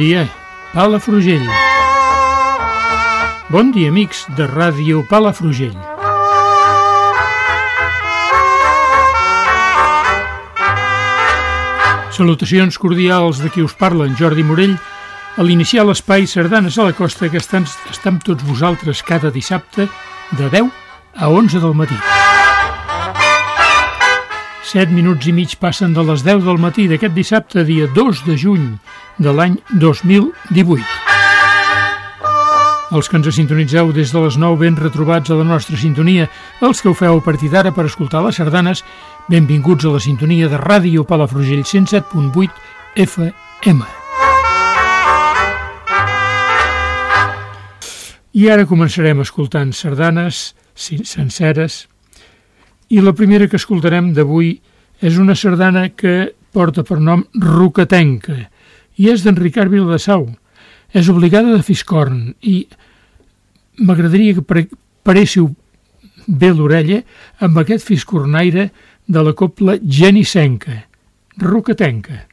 Dia, Palafrugell. Bon dia, amics de Ràdio Palafrugell. Salutacions cordials de qui us parla, en Jordi Morell, a l'iniciar l'espai Sardanes a la Costa que estan, està amb tots vosaltres cada dissabte de 10 a 11 del matí. 7 minuts i mig passen de les 10 del matí d'aquest dissabte, dia 2 de juny de l'any 2018. Els que ens sintonitzeu des de les 9 ben retrobats a la nostra sintonia, els que ho feu a partir d'ara per escoltar les sardanes, benvinguts a la sintonia de Ràdio Palafrugell 107.8 FM. I ara començarem escoltant sardanes senceres i la primera que escoltarem d'avui és una sardana que porta per nom Rocatenca i és d'en Ricard Viladasau. És obligada de Fiscorn i m'agradaria que paréssiu bé l'orella amb aquest fiscornaire de la copla genissenca, rocatenca.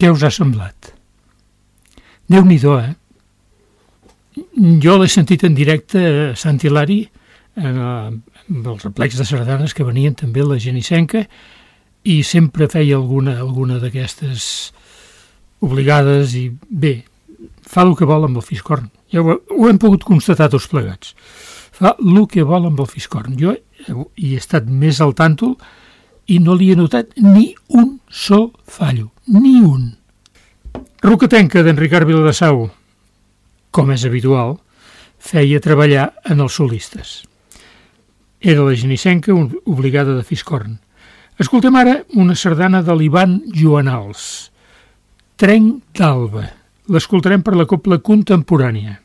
Què us ha semblat? Déu-n'hi-do, eh? Jo l'he sentit en directe a Sant Hilari, en els replecs de sardanes que venien també la Genissenca, i sempre feia alguna, alguna d'aquestes obligades i bé, fa el que vol amb el fiscorn. Ja ho, ho hem pogut constatar tots plegats. Fa el que vol amb el fiscorn. Jo hi he estat més al tàntol i no li he notat ni un sol fallo, ni un. Rocatenca d'en Ricard Viladasau, com és habitual, feia treballar en els solistes. Era la genissenca obligada de Fiscorn. Escoltem ara una sardana de l'Ivan Joanals, Trenc d'Alba. L'escoltarem per la copla contemporània.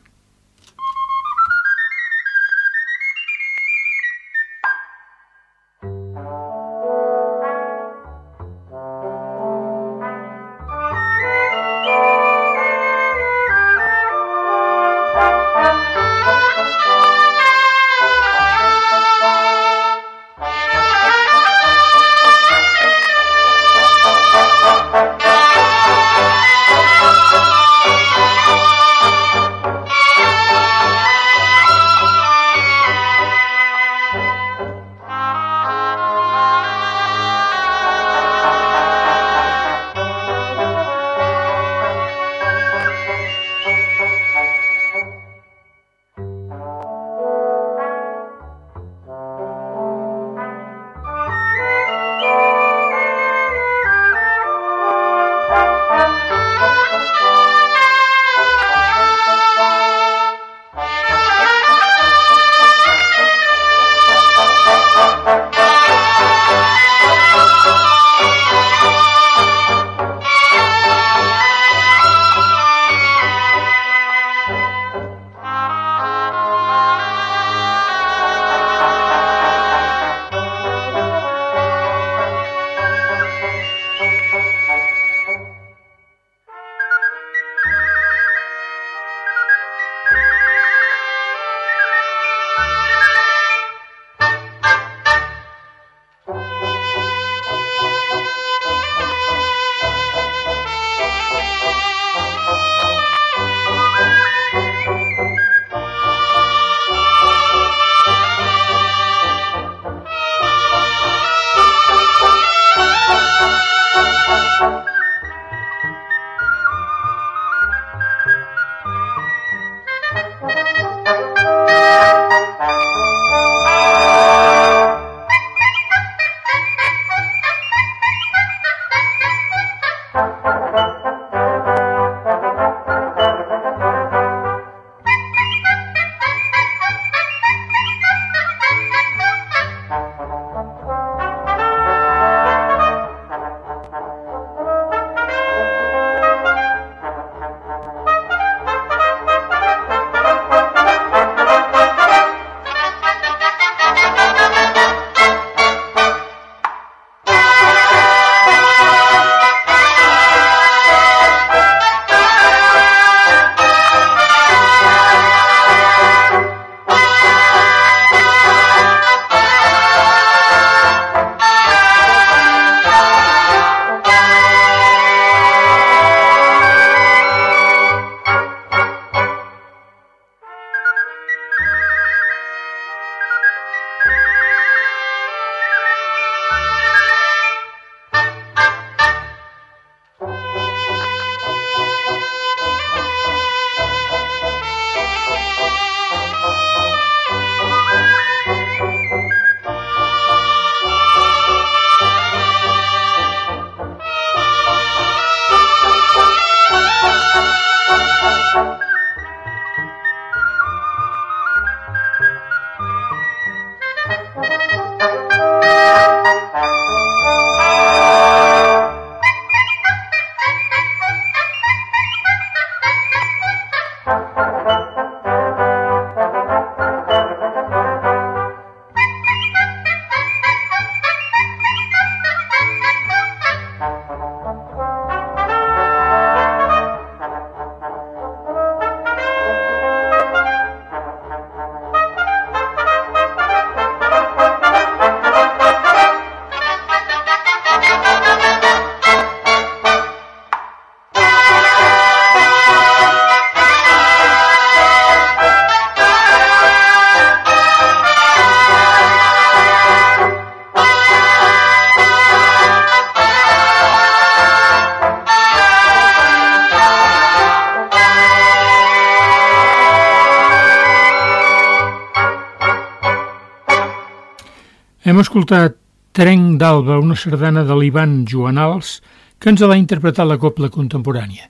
Hem escoltat Trenc d'Alba, una sardana de l'Ivan Joanals, que ens l'ha interpretat la Copla Contemporània.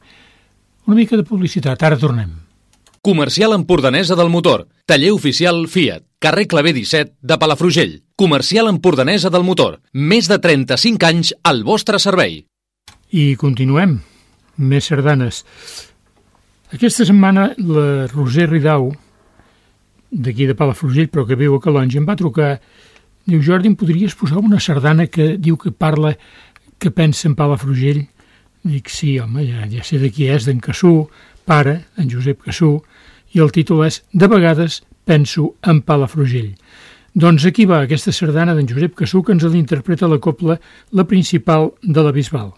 Una mica de publicitat, ara tornem. Comercial Empordanesa del Motor. Taller oficial Fiat. Carrer Clavé 17 de Palafrugell. Comercial Empordanesa del Motor. Més de 35 anys al vostre servei. I continuem. Més sardanes. Aquesta setmana la Roser Ridau, d'aquí de Palafrugell, però que viu a Calonge, em va trucar Diu, Jordi, em podries posar una sardana que diu que parla, que pensa en Palafrugell? Dic, sí, home, ja, ja sé de qui és, d'en Cassú, pare, en Josep Cassú, i el títol és De vegades penso en Palafrugell. Doncs aquí va aquesta sardana d'en Josep Cassú que ens l'interpreta la copla la principal de la Bisbal.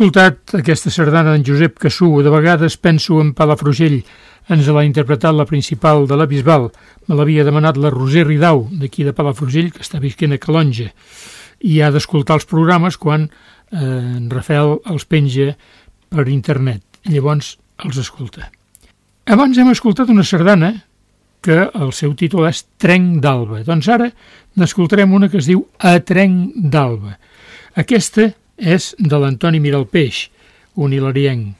Escoltat aquesta sardana d'en Josep Cassú, de vegades penso en Palafrugell, ens l'ha interpretat la principal de la Bisbal, me l'havia demanat la Roser Ridau, d'aquí de Palafrugell, que està visquent a Calonja, i ha d'escoltar els programes quan eh, en Rafael els penja per internet, llavors els escolta. Abans hem escoltat una sardana que el seu títol és Trenc d'Alba. Doncs ara n'escoltarem una que es diu A Trenc d'Alba. Aquesta és de l'Antoni Miralpeix, un hilarienc,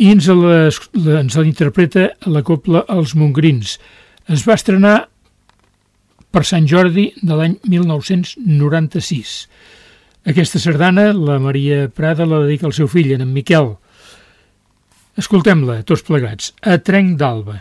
i ens l'interpreta la copla Els Mongrins. Es va estrenar per Sant Jordi de l'any 1996. Aquesta sardana, la Maria Prada la dedica al seu fill, en Miquel. Escoltem-la, tots plegats, a Trenc d'Alba.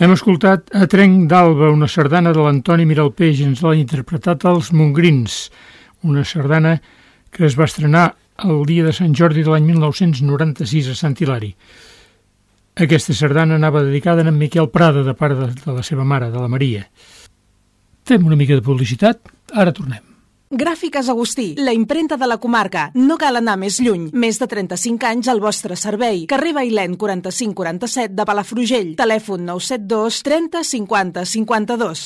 Hem escoltat a Trenc d'Alba, una sardana de l'Antoni Miralpeix, ens l'ha interpretat els Mongrins, una sardana que es va estrenar el dia de Sant Jordi de l'any 1996 a Sant Hilari. Aquesta sardana anava dedicada a en Miquel Prada, de part de, de la seva mare, de la Maria. Fem una mica de publicitat, ara tornem. Gràfiques Agustí, la imprenta de la comarca. No cal anar més lluny. Més de 35 anys al vostre servei. Carrer Bailent 4547 de Palafrugell. Telèfon 972 30 50 52.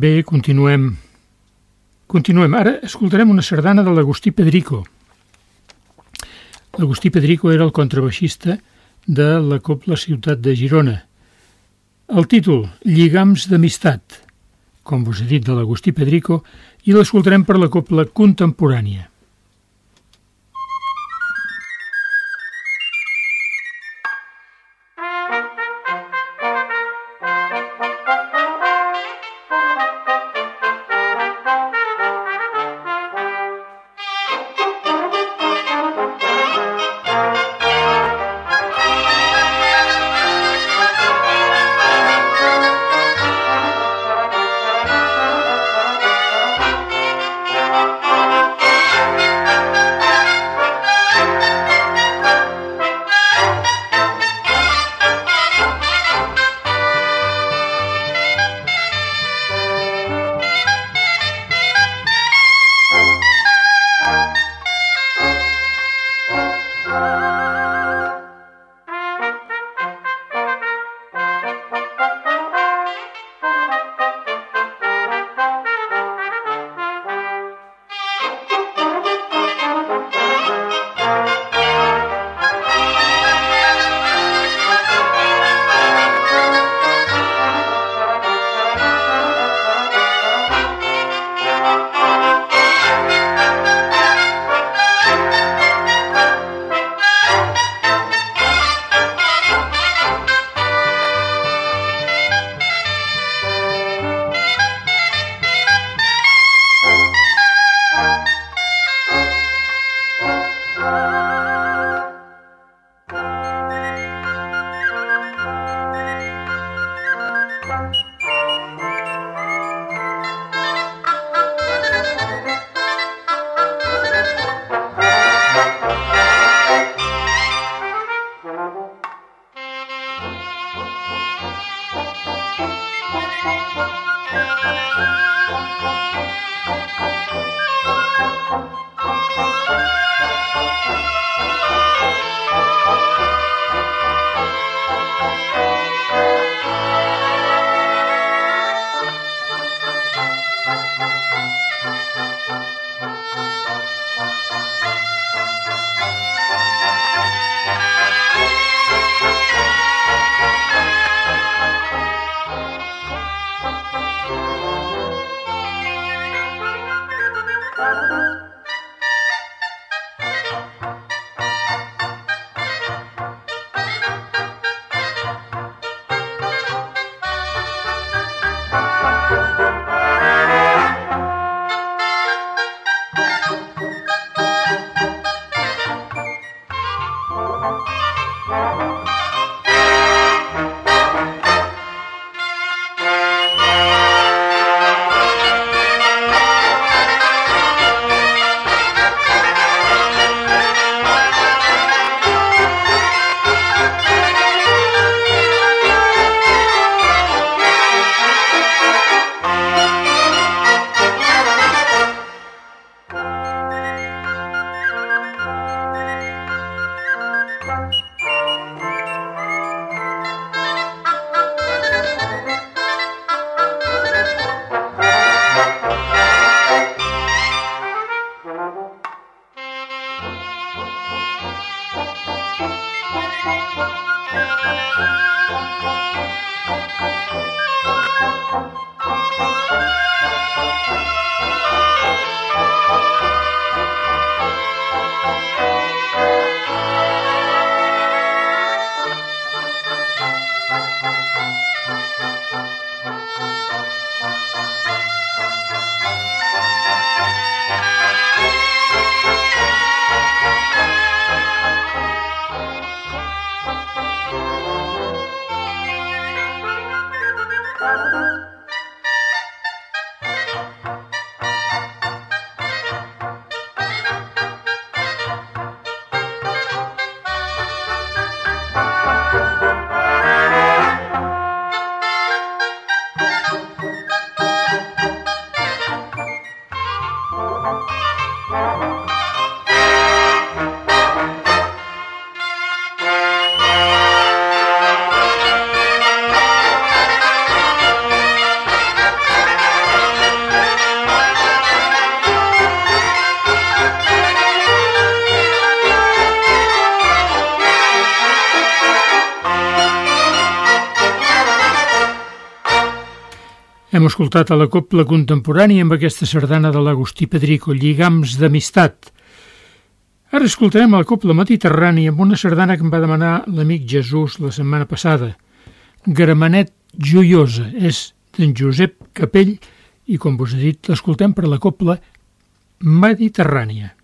Bé, continuem. Continuem. Ara escoltarem una sardana de l'Agustí Pedrico. L'Agustí Pedrico era el contrabaixista de la Copla Ciutat de Girona. El títol, Lligams d'amistat, com vos he dit, de l'Agustí Pedrico, i l'escoltarem per la Copla Contemporània. Escoltat a la Copla Contemporània amb aquesta sardana de l'Agustí Pedrico, Lligams d'Amistat. Ara escoltarem la Copla Mediterrània amb una sardana que em va demanar l'amic Jesús la setmana passada. Gramenet Joiosa, és d'en Josep Capell i, com vos he dit, l'escoltem per la Copla Mediterrània.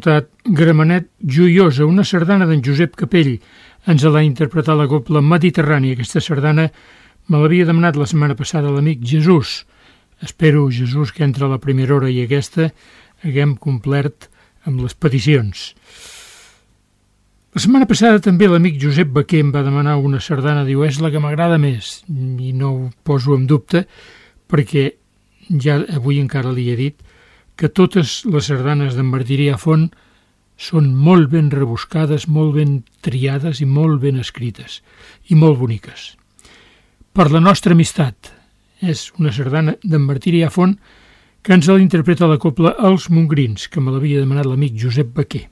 Escoltat Gramenet Joiosa, una sardana d'en Josep Capell. Ens l'ha interpretat la copla Mediterrània. Aquesta sardana me l'havia demanat la setmana passada l'amic Jesús. Espero, Jesús, que entre la primera hora i aquesta haguem complert amb les peticions. La setmana passada també l'amic Josep Baquer em va demanar una sardana, diu, és la que m'agrada més, i no ho poso en dubte, perquè ja avui encara li he dit que totes les sardanes d'en Martí Font són molt ben rebuscades, molt ben triades i molt ben escrites, i molt boniques. Per la nostra amistat, és una sardana d'en Martí Font que ens l'interpreta la copla Els Mongrins, que me l'havia demanat l'amic Josep Baquer.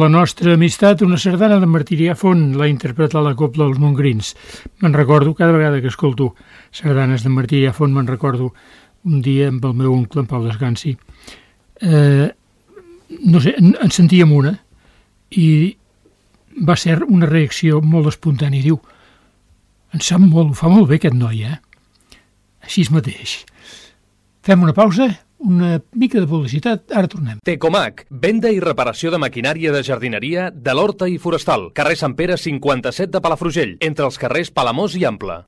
La nostra amistat, una sardana de Martirià Font l'ha interpretat la Copla dels Montgrins. Me'n recordo, cada vegada que escolto sardanes de Martirià Font, me'n recordo un dia amb el meu oncle, en Pau Desgansi. Eh, no sé, en, en sentíem una i va ser una reacció molt espontània. Diu, en sap molt, fa molt bé aquest noi, eh? Així mateix. Fem una pausa una mica de publicitat, ara tornem. Tecomac, venda i reparació de maquinària de jardineria de l'Horta i Forestal, carrer Sant Pere 57 de Palafrugell, entre els carrers Palamós i Ample.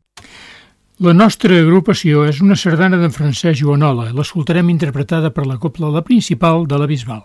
La nostra agrupació és una sardana d'en Francesc Joanola. L'escoltarem interpretada per la Copla La Principal de la Bisbal.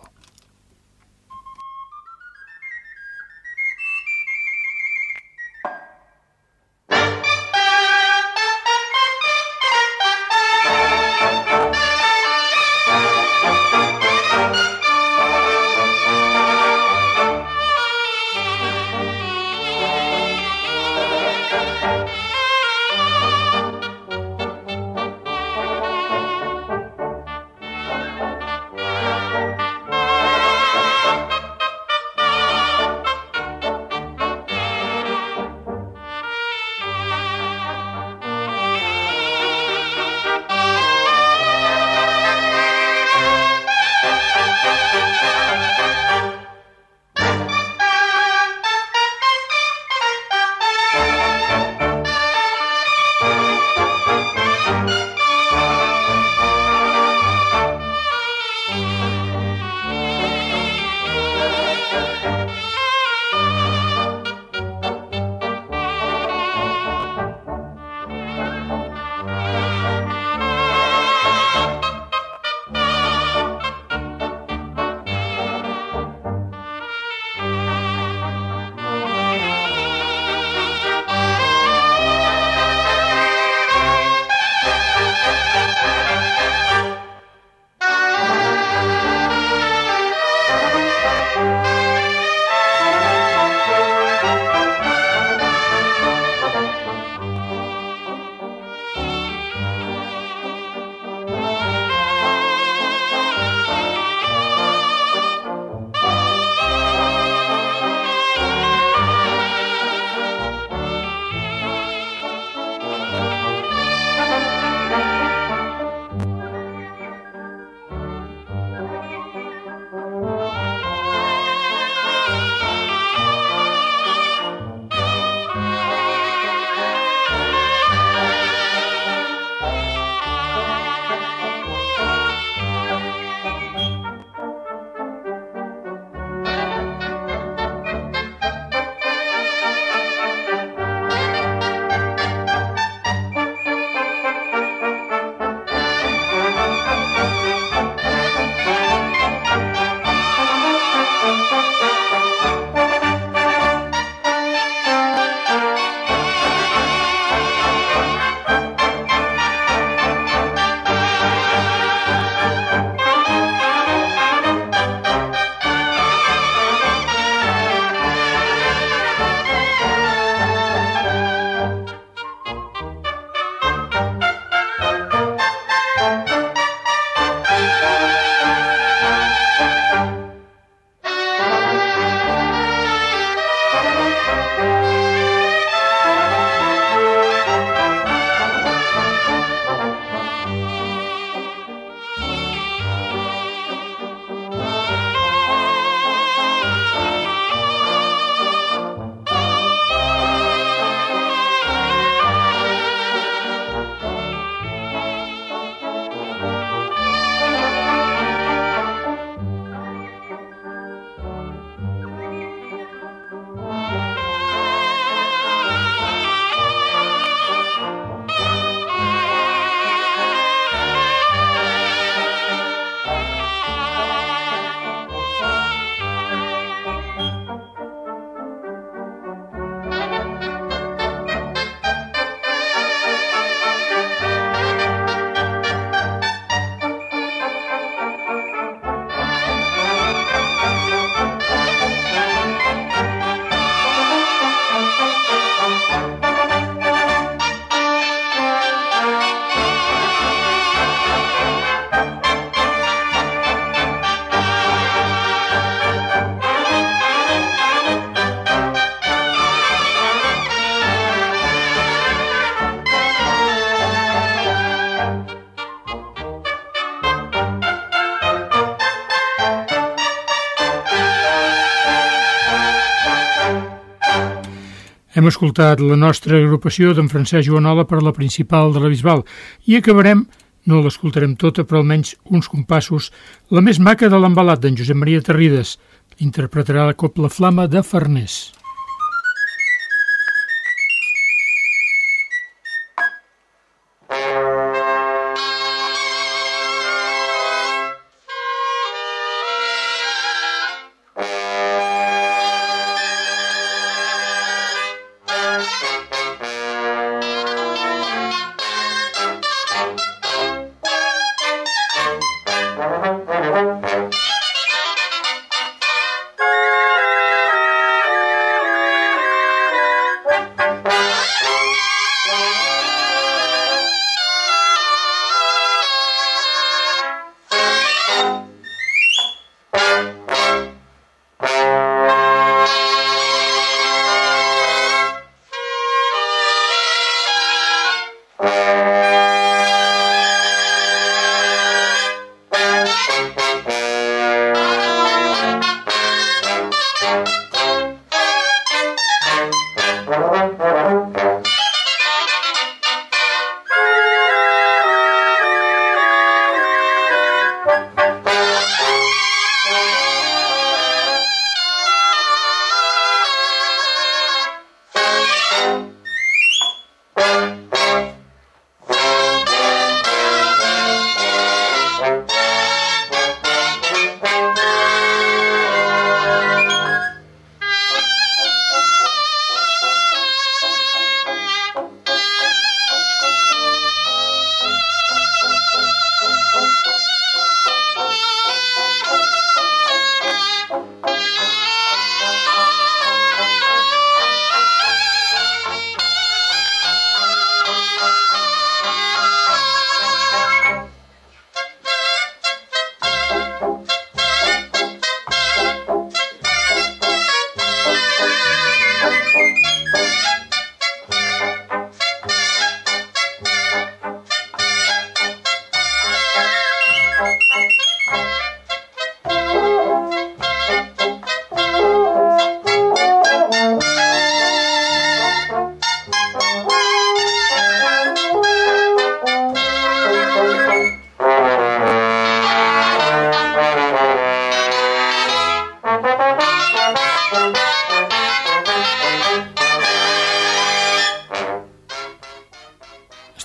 Escoltat la nostra agrupació d'en Francesc Joanola per la principal de la Bisbal i acabarem, no l'escoltarem tota, però almenys uns compassos, la més maca de l'embalat d'en Josep Maria Terrides. Interpretarà la Copla Flama de Farners.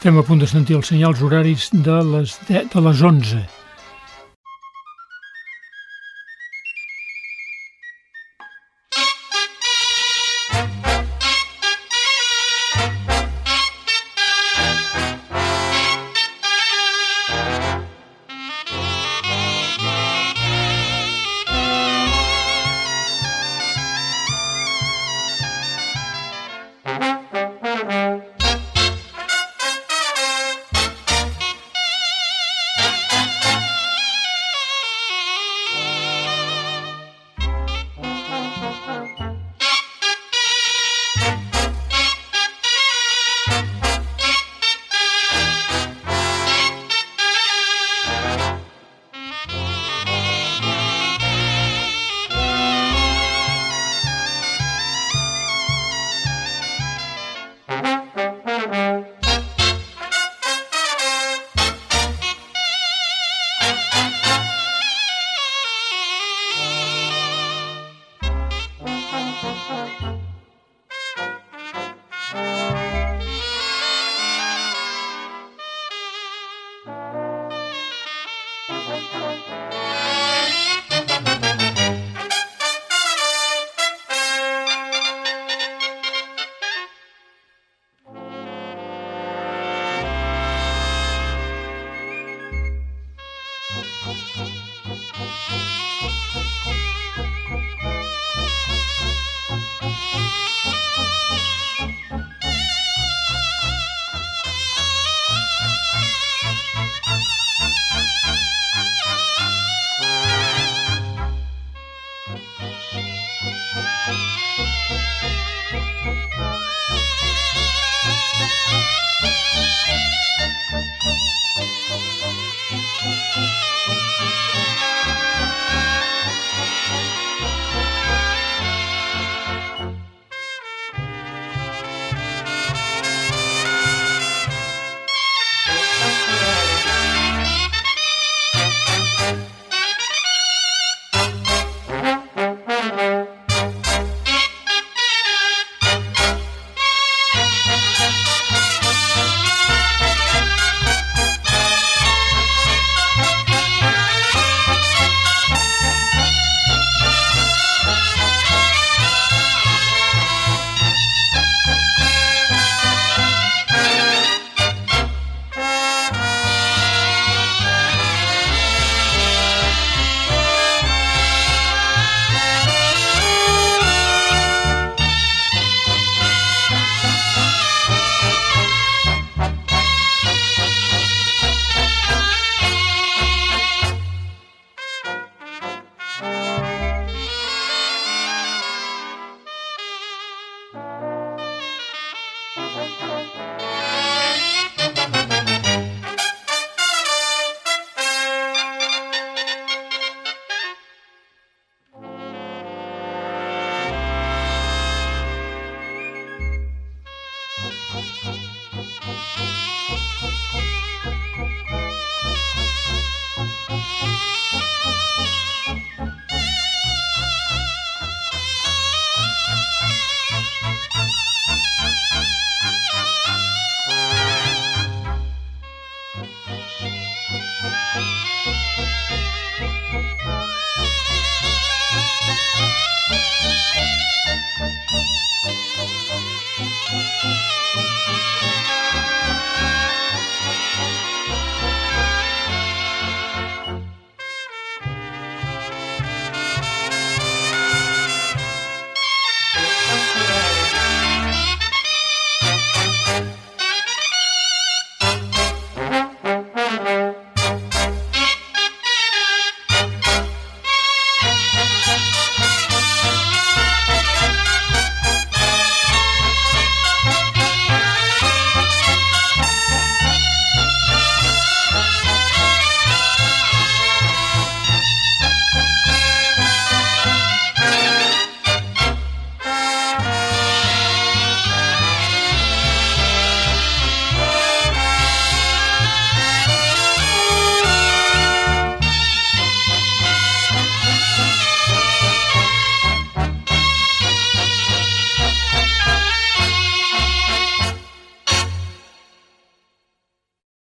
Estem a punt de sentir els senyals horaris de les, 10, de les 11. Bye.